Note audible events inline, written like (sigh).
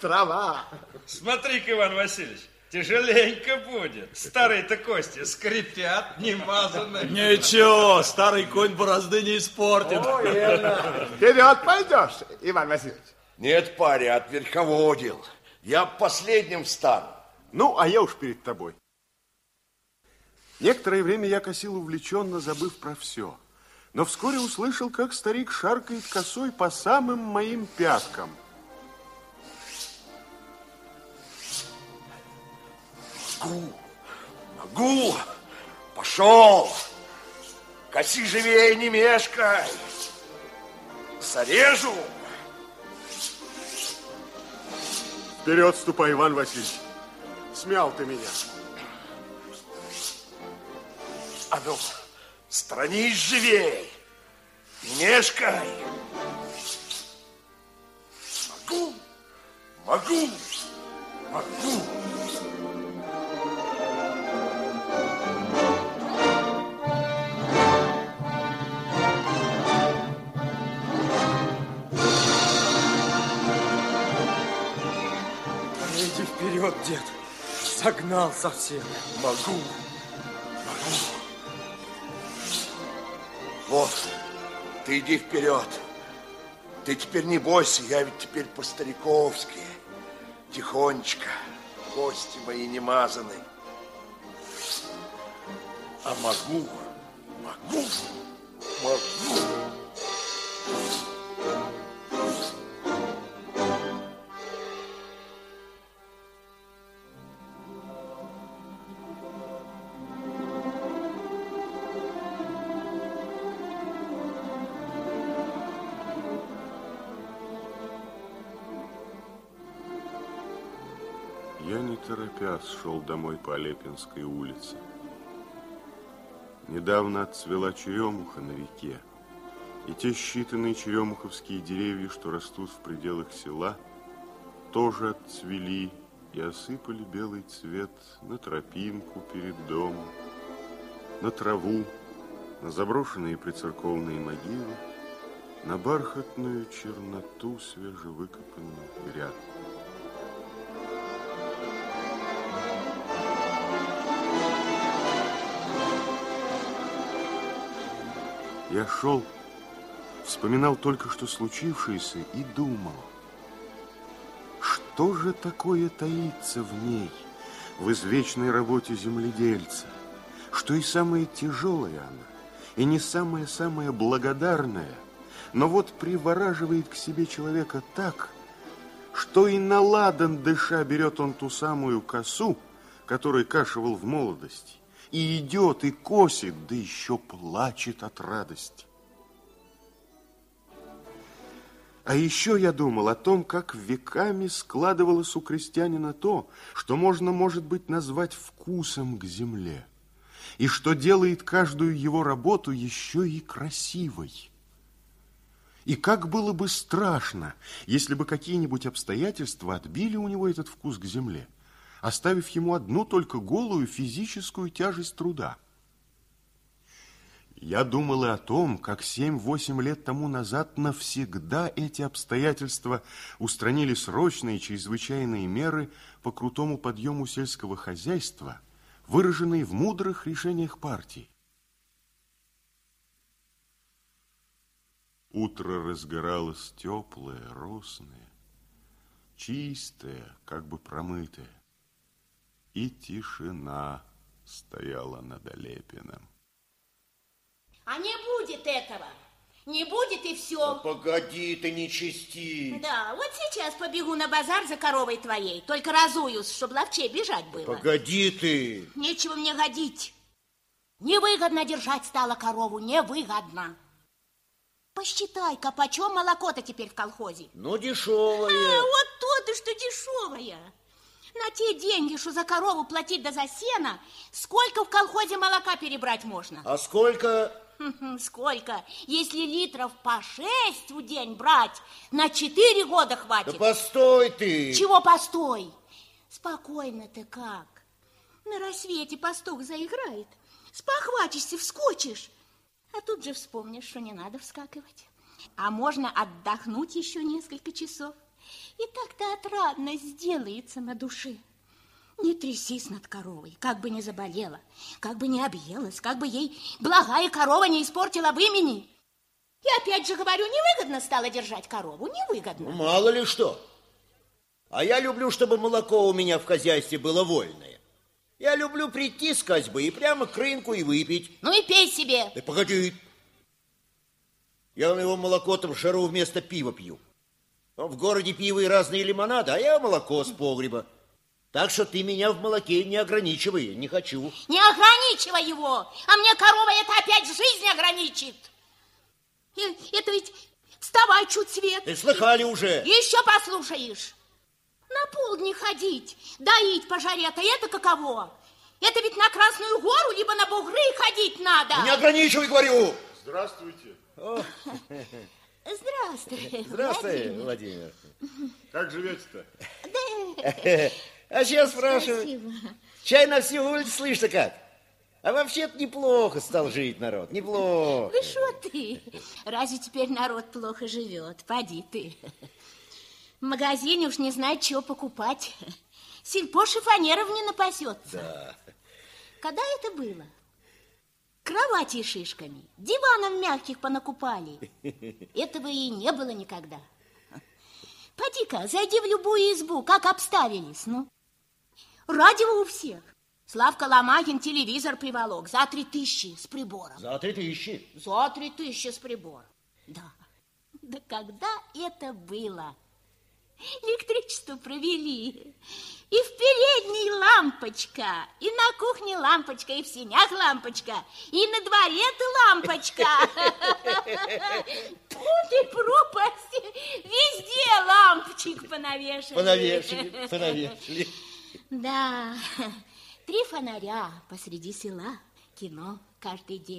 трава. Смотри-ка, Иван Васильевич, тяжеленько будет. Старые-то кости скрипят, не мазаны. Ничего, старый конь борозды не испортит. О, верно. Вперед пойдешь, Иван Васильевич. Нет, паря, отверховодил. Я последним встану. Ну, а я уж перед тобой. Некоторое время я косил увлеченно, забыв про все. Но вскоре услышал, как старик шаркает косой по самым моим пяткам. Могу, могу. Пошел. Коси живее, не мешкай. Зарежу. Вперед ступай, Иван Васильевич. Смял ты меня. А ну, странись живей. Не мешкай. Могу, могу, могу. Согнал совсем. Могу, могу. Вот, ты иди вперед. Ты теперь не бойся, я ведь теперь по-стариковски. Тихонечко, кости мои не мазаны. А могу, могу, могу. Я не торопясь шел домой по Олепинской улице. Недавно отцвела черемуха на реке, и те считанные черемуховские деревья, что растут в пределах села, тоже отцвели и осыпали белый цвет на тропинку перед домом, на траву, на заброшенные прицерковные могилы, на бархатную черноту свежевыкопанных гряд. Я шел, вспоминал только что случившееся и думал, что же такое таится в ней, в извечной работе земледельца, что и самое тяжелое она, и не самое-самое благодарное, но вот привораживает к себе человека так, что и на ладан дыша берет он ту самую косу, которой кашивал в молодости, и идет, и косит, да еще плачет от радости. А еще я думал о том, как веками складывалось у крестьянина то, что можно, может быть, назвать вкусом к земле, и что делает каждую его работу еще и красивой. И как было бы страшно, если бы какие-нибудь обстоятельства отбили у него этот вкус к земле, оставив ему одну только голую физическую тяжесть труда. Я думал и о том, как семь-восемь лет тому назад навсегда эти обстоятельства устранили срочные чрезвычайные меры по крутому подъему сельского хозяйства, выраженные в мудрых решениях партии. Утро разгоралось теплое, росное, чистое, как бы промытое, и тишина стояла над Олепиным. А не будет этого. Не будет и все. Погоди, ты не чисти. Да, вот сейчас побегу на базар за коровой твоей. Только разуюсь, чтобы ловчей бежать было. Погоди ты. Нечего мне годить. Невыгодно держать стало корову, невыгодно. Посчитай-ка, почем молоко-то теперь в колхозе? Ну, дешевое. А, вот то-то, что дешевое. На те деньги, что за корову платить да за сено, сколько в колхозе молока перебрать можно? А сколько? Сколько? Если литров по шесть в день брать, на четыре года хватит. Да постой ты. Чего постой? Спокойно ты как? На рассвете пастух заиграет. Спохватишься, вскочишь. А тут же вспомнишь, что не надо вскакивать. А можно отдохнуть еще несколько часов. И так-то отрадно сделается на душе. Не трясись над коровой, как бы не заболела, как бы не объелась, как бы ей благая корова не испортила в имени. И опять же говорю, невыгодно стало держать корову, невыгодно. Ну, мало ли что. А я люблю, чтобы молоко у меня в хозяйстве было вольное. Я люблю прийти с козьбы и прямо к рынку и выпить. Ну и пей себе. Да погоди. Я на его молоко-то в жару вместо пива пью. В городе пиво и разные лимонады, а я молоко с погреба. Так что ты меня в молоке не ограничивай, не хочу. Не ограничивай его, а мне корова это опять жизнь ограничит. Это ведь вставай чуть свет. Ты слыхали уже? Еще послушаешь. На полдни ходить, доить по жаре-то это каково? Это ведь на Красную гору, либо на бугры ходить надо. Не ограничивай, говорю. Здравствуйте. Здравствуй, Здравствуй, Владимир. (laughs) Как живете-то? Да, (laughs) А сейчас спрашиваю. спасибо. Чай на всю улицу слышно как? А вообще-то неплохо стал жить народ, неплохо. Да что ты? Разве теперь народ плохо живет? Поди ты. В магазине уж не знает, чего покупать. Сельпо шифонеров не напасется. Да. Когда это было? Кровати шишками, диванов мягких понакупали. (laughs) Этого и не было никогда. Поди-ка, зайди в любую избу, как обставились, ну. Радио у всех. Славка Ломакин телевизор приволок за три тысячи с прибором. За три тысячи. За три тысячи с прибором. Да. Да когда это было? Электричество провели. И в передней лампочка, и на кухне лампочка, и в сенях лампочка, и на дворе лампочка. (laughs) Тут и пропасть. Везде лампочек понавешали. Понавешали, (laughs) понавешали. Да, три фонаря посреди села, кино каждый день.